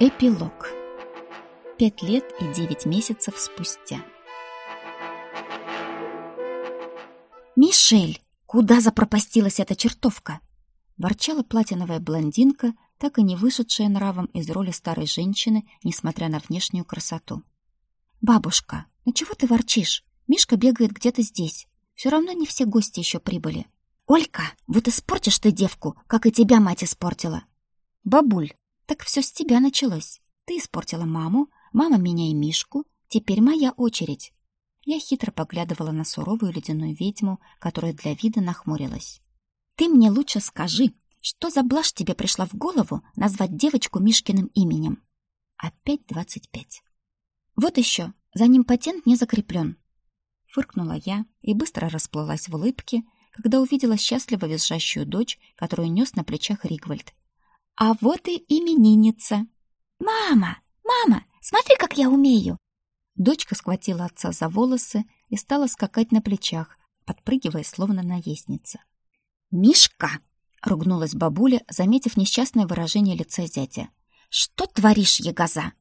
Эпилог. Пять лет и девять месяцев спустя. «Мишель, куда запропастилась эта чертовка?» Ворчала платиновая блондинка, так и не вышедшая нравом из роли старой женщины, несмотря на внешнюю красоту. «Бабушка, ну чего ты ворчишь? Мишка бегает где-то здесь. Все равно не все гости еще прибыли. Олька, вот испортишь ты девку, как и тебя мать испортила. Бабуль, так все с тебя началось. Ты испортила маму, мама меня и Мишку, теперь моя очередь. Я хитро поглядывала на суровую ледяную ведьму, которая для вида нахмурилась. Ты мне лучше скажи, что за блажь тебе пришла в голову назвать девочку Мишкиным именем? Опять двадцать пять. Вот еще, за ним патент не закреплен. Фыркнула я и быстро расплылась в улыбке, когда увидела счастливо визжащую дочь, которую нес на плечах Ригвальд, а вот и именинница. «Мама! Мама! Смотри, как я умею!» Дочка схватила отца за волосы и стала скакать на плечах, подпрыгивая, словно наездница. «Мишка!» — ругнулась бабуля, заметив несчастное выражение лица зятя. «Что творишь, ягоза?»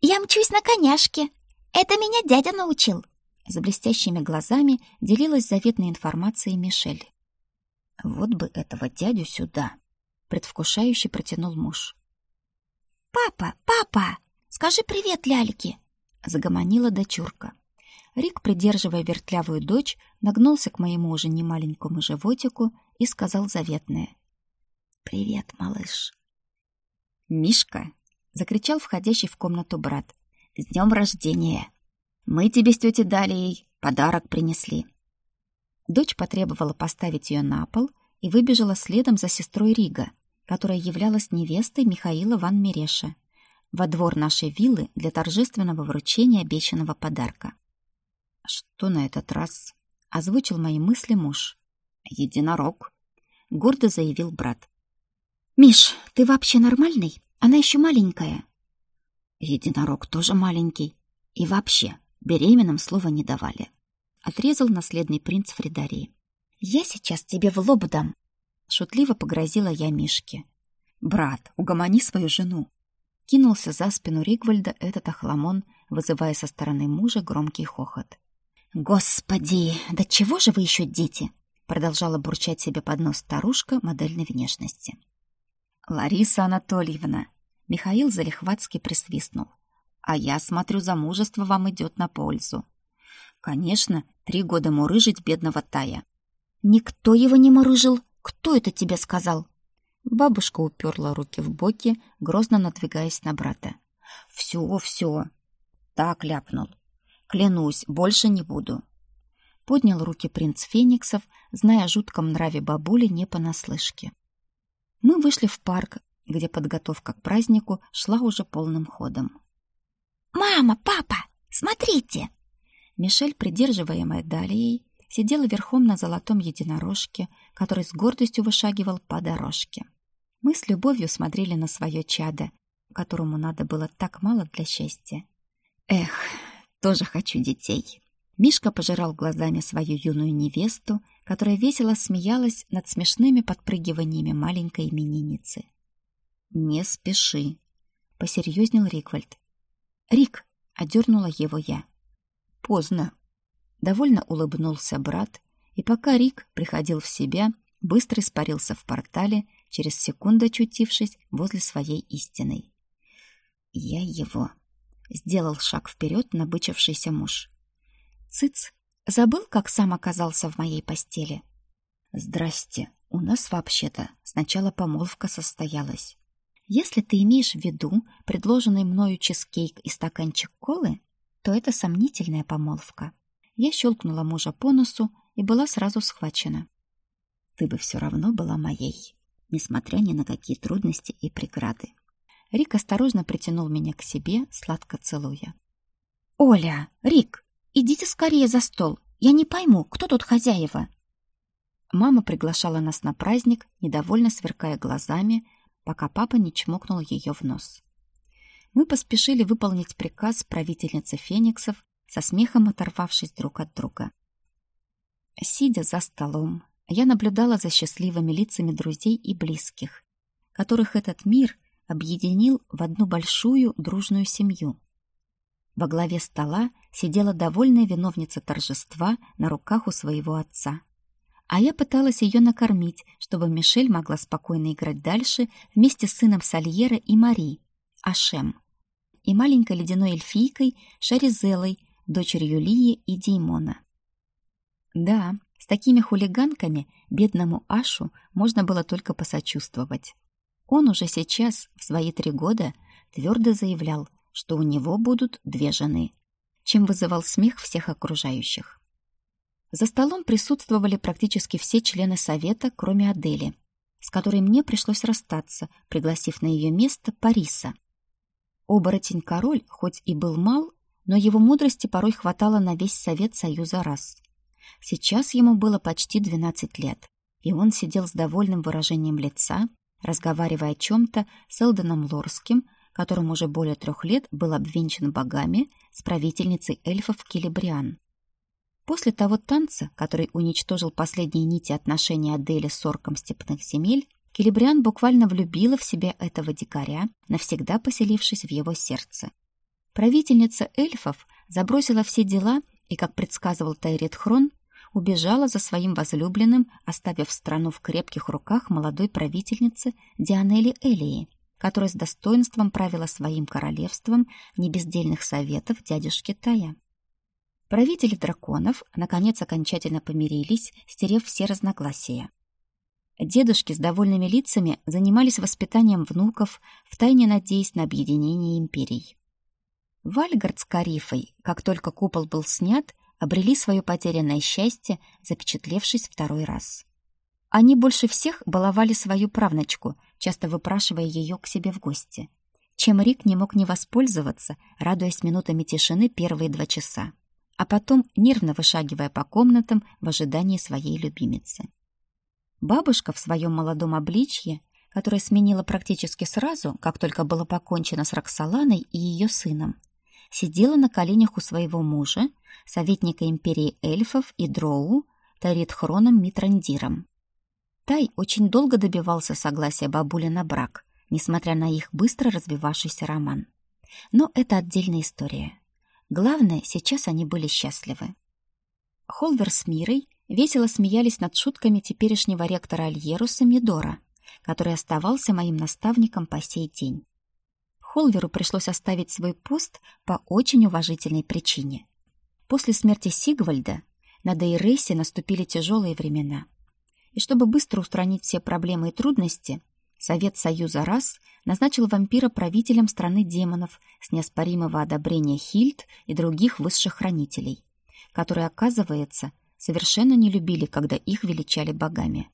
«Я мчусь на коняшке. Это меня дядя научил!» За блестящими глазами делилась заветной информацией Мишель. «Вот бы этого дядю сюда!» Предвкушающе протянул муж. «Папа, папа, скажи привет Ляльке!» загомонила дочурка. Рик, придерживая вертлявую дочь, нагнулся к моему уже немаленькому животику и сказал заветное. «Привет, малыш!» «Мишка!» — закричал входящий в комнату брат. «С днем рождения! Мы тебе с тетей Далией подарок принесли!» Дочь потребовала поставить ее на пол — и выбежала следом за сестрой Рига, которая являлась невестой Михаила Ван Мереша, во двор нашей виллы для торжественного вручения обещанного подарка. «Что на этот раз?» — озвучил мои мысли муж. «Единорог», — гордо заявил брат. «Миш, ты вообще нормальный? Она еще маленькая». «Единорог тоже маленький. И вообще, беременным слова не давали», — отрезал наследный принц Фридарии. «Я сейчас тебе в лоб дам!» Шутливо погрозила я Мишке. «Брат, угомони свою жену!» Кинулся за спину Ригвальда этот охламон, вызывая со стороны мужа громкий хохот. «Господи, да чего же вы еще дети?» Продолжала бурчать себе под нос старушка модельной внешности. «Лариса Анатольевна!» Михаил залихватски присвистнул. «А я смотрю, замужество вам идет на пользу. Конечно, три года мурыжить бедного Тая. Никто его не морыжил. Кто это тебе сказал? Бабушка уперла руки в боки, грозно надвигаясь на брата. Все, все. Так ляпнул. Клянусь, больше не буду. Поднял руки принц Фениксов, зная о жутком нраве бабули не понаслышке. Мы вышли в парк, где подготовка к празднику шла уже полным ходом. «Мама, папа, смотрите!» Мишель, придерживаемая Далией, сидела верхом на золотом единорожке, который с гордостью вышагивал по дорожке. Мы с любовью смотрели на свое чадо, которому надо было так мало для счастья. Эх, тоже хочу детей. Мишка пожирал глазами свою юную невесту, которая весело смеялась над смешными подпрыгиваниями маленькой именинницы. «Не спеши», — посерьезнел Риквальд. «Рик», — одернула его я. «Поздно», Довольно улыбнулся брат, и пока Рик приходил в себя, быстро испарился в портале, через секунду очутившись возле своей истины. «Я его...» — сделал шаг вперед набычившийся муж. «Цыц! Забыл, как сам оказался в моей постели?» «Здрасте. У нас вообще-то сначала помолвка состоялась. Если ты имеешь в виду предложенный мною чизкейк и стаканчик колы, то это сомнительная помолвка. Я щелкнула мужа по носу и была сразу схвачена. «Ты бы все равно была моей, несмотря ни на какие трудности и преграды». Рик осторожно притянул меня к себе, сладко целуя. «Оля! Рик! Идите скорее за стол! Я не пойму, кто тут хозяева?» Мама приглашала нас на праздник, недовольно сверкая глазами, пока папа не чмокнул ее в нос. Мы поспешили выполнить приказ правительницы Фениксов со смехом оторвавшись друг от друга. Сидя за столом, я наблюдала за счастливыми лицами друзей и близких, которых этот мир объединил в одну большую дружную семью. Во главе стола сидела довольная виновница торжества на руках у своего отца. А я пыталась ее накормить, чтобы Мишель могла спокойно играть дальше вместе с сыном Сальера и Мари, Ашем, и маленькой ледяной эльфийкой Шаризелой, дочерью Лии и Деймона. Да, с такими хулиганками бедному Ашу можно было только посочувствовать. Он уже сейчас, в свои три года, твердо заявлял, что у него будут две жены, чем вызывал смех всех окружающих. За столом присутствовали практически все члены совета, кроме Адели, с которой мне пришлось расстаться, пригласив на ее место Париса. Оборотень-король, хоть и был мал, но его мудрости порой хватало на весь совет Союза раз. Сейчас ему было почти 12 лет, и он сидел с довольным выражением лица, разговаривая о чем-то с Элденом Лорским, которым уже более трех лет был обвенчан богами с правительницей эльфов Келебриан. После того танца, который уничтожил последние нити отношений Адели с орком степных земель, Келебриан буквально влюбила в себя этого дикаря, навсегда поселившись в его сердце. Правительница эльфов забросила все дела и, как предсказывал Тайрит Хрон, убежала за своим возлюбленным, оставив страну в крепких руках молодой правительницы Дианели Элии, которая с достоинством правила своим королевством небездельных советов дядюшки Тая. Правители драконов, наконец, окончательно помирились, стерев все разногласия. Дедушки с довольными лицами занимались воспитанием внуков, втайне надеясь на объединение империй. Вальгард с Карифой, как только купол был снят, обрели свое потерянное счастье, запечатлевшись второй раз. Они больше всех баловали свою правночку, часто выпрашивая ее к себе в гости, чем Рик не мог не воспользоваться, радуясь минутами тишины первые два часа, а потом нервно вышагивая по комнатам в ожидании своей любимицы. Бабушка в своем молодом обличье, которое сменила практически сразу, как только было покончено с Роксоланой и ее сыном, сидела на коленях у своего мужа, советника империи эльфов и дроу, Таритхроном Митрандиром. Тай очень долго добивался согласия бабули на брак, несмотря на их быстро развивавшийся роман. Но это отдельная история. Главное, сейчас они были счастливы. Холвер с Мирой весело смеялись над шутками теперешнего ректора Альеруса Мидора, который оставался моим наставником по сей день. Холверу пришлось оставить свой пост по очень уважительной причине. После смерти Сигвальда на Дейресе наступили тяжелые времена. И чтобы быстро устранить все проблемы и трудности, Совет Союза Рас назначил вампира правителем страны демонов с неоспоримого одобрения Хильд и других высших хранителей, которые, оказывается, совершенно не любили, когда их величали богами.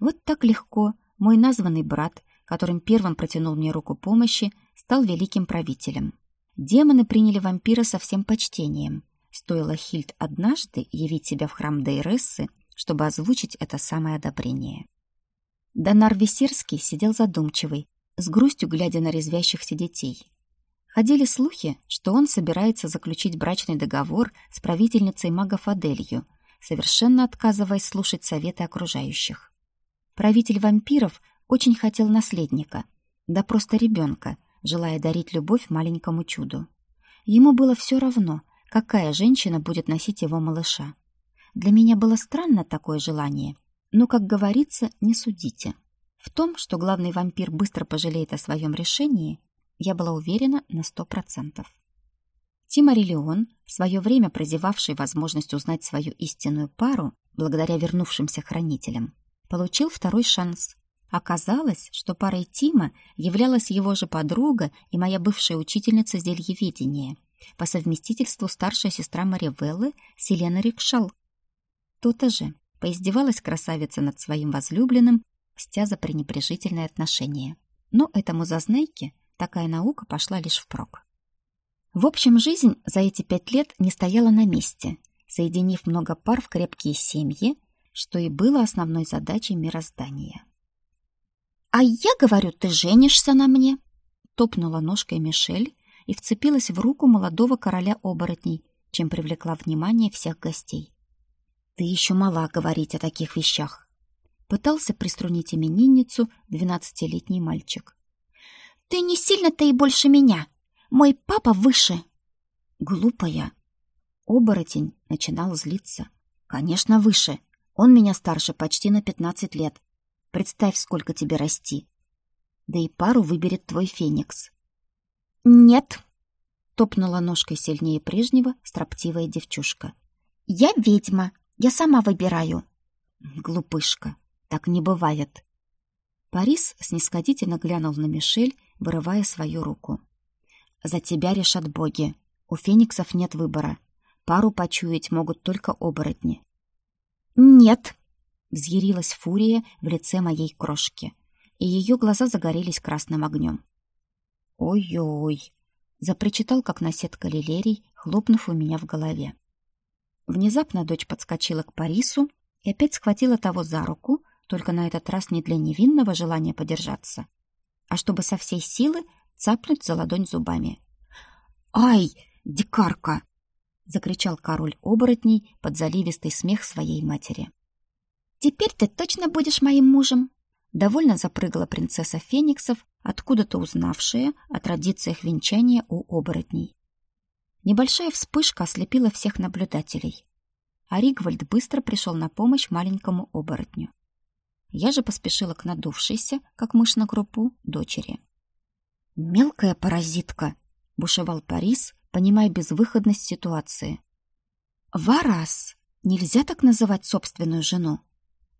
Вот так легко мой названный брат, которым первым протянул мне руку помощи, стал великим правителем. Демоны приняли вампира со всем почтением. Стоило Хильд однажды явить себя в храм Дейрессы, чтобы озвучить это самое одобрение. Донар Весерский сидел задумчивый, с грустью глядя на резвящихся детей. Ходили слухи, что он собирается заключить брачный договор с правительницей магов Аделью, совершенно отказываясь слушать советы окружающих. Правитель вампиров очень хотел наследника, да просто ребенка, желая дарить любовь маленькому чуду. Ему было все равно, какая женщина будет носить его малыша. Для меня было странно такое желание, но, как говорится, не судите. В том, что главный вампир быстро пожалеет о своем решении, я была уверена на сто процентов. Тимари Леон, в свое время прозевавший возможность узнать свою истинную пару благодаря вернувшимся хранителям, получил второй шанс Оказалось, что парой Тима являлась его же подруга и моя бывшая учительница зельеведения, по совместительству старшая сестра Маривеллы Селена Рикшал. То-то же поиздевалась красавица над своим возлюбленным, мстя за пренебрежительное отношение. Но этому зазнайке такая наука пошла лишь впрок. В общем, жизнь за эти пять лет не стояла на месте, соединив много пар в крепкие семьи, что и было основной задачей мироздания. «А я говорю, ты женишься на мне!» Топнула ножкой Мишель и вцепилась в руку молодого короля оборотней, чем привлекла внимание всех гостей. «Ты еще мала говорить о таких вещах!» Пытался приструнить именинницу двенадцатилетний мальчик. Ты не сильно-то и больше меня. Мой папа выше. Глупая. Оборотень начинал злиться. Конечно, выше. Он меня старше почти на пятнадцать лет. Представь, сколько тебе расти. Да и пару выберет твой феникс. Нет, топнула ножкой сильнее прежнего строптивая девчушка. Я ведьма, я сама выбираю. Глупышка, так не бывает. Парис снисходительно глянул на Мишель, вырывая свою руку. За тебя решат боги. У фениксов нет выбора. Пару почуять могут только оборотни. Нет, взъярилась фурия в лице моей крошки, и ее глаза загорелись красным огнем. Ой-ой, запричитал, как наседка лилерий, хлопнув у меня в голове. Внезапно дочь подскочила к Парису и опять схватила того за руку, только на этот раз не для невинного желания подержаться, а чтобы со всей силы цапнуть за ладонь зубами. «Ай, дикарка!» — закричал король оборотней под заливистый смех своей матери. «Теперь ты точно будешь моим мужем!» Довольно запрыгала принцесса Фениксов, откуда-то узнавшая о традициях венчания у оборотней. Небольшая вспышка ослепила всех наблюдателей, а Ригвальд быстро пришел на помощь маленькому оборотню. Я же поспешила к надувшейся, как мышь на крупу, дочери. «Мелкая паразитка!» — бушевал Парис, понимая безвыходность ситуации. «Варас! Нельзя так называть собственную жену!» —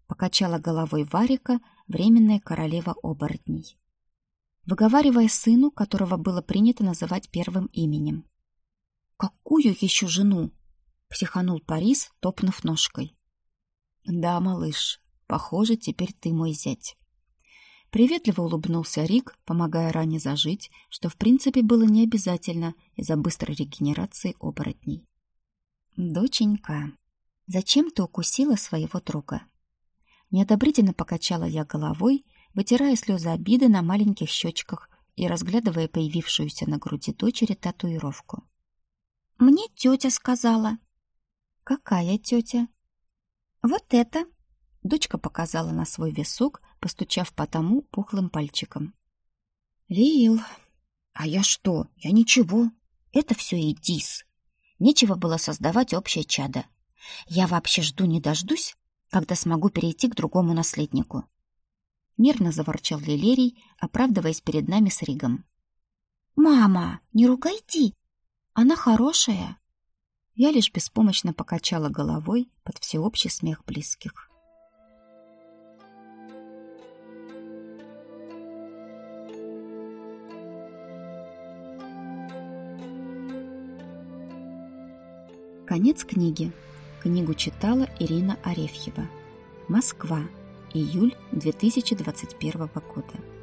покачала головой Варика, временная королева оборотней, выговаривая сыну, которого было принято называть первым именем. «Какую еще жену?» — психанул Парис, топнув ножкой. «Да, малыш, Похоже, теперь ты мой зять. Приветливо улыбнулся Рик, помогая ране зажить, что в принципе было не обязательно из-за быстрой регенерации оборотней. «Доченька, зачем ты укусила своего друга?» Неодобрительно покачала я головой, вытирая слезы обиды на маленьких щечках и разглядывая появившуюся на груди дочери татуировку. «Мне тетя сказала». «Какая тетя?» «Вот это!» Дочка показала на свой висок, постучав по тому пухлым пальчиком. «Лил, а я что? Я ничего. Это все Эдис. Нечего было создавать общее чадо. Я вообще жду не дождусь, когда смогу перейти к другому наследнику». Нервно заворчал Лилерий, оправдываясь перед нами с Ригом. «Мама, не ругайте! Она хорошая!» Я лишь беспомощно покачала головой под всеобщий смех близких. Конец книги. Книгу читала Ирина Арефьева. Москва. Июль 2021 года.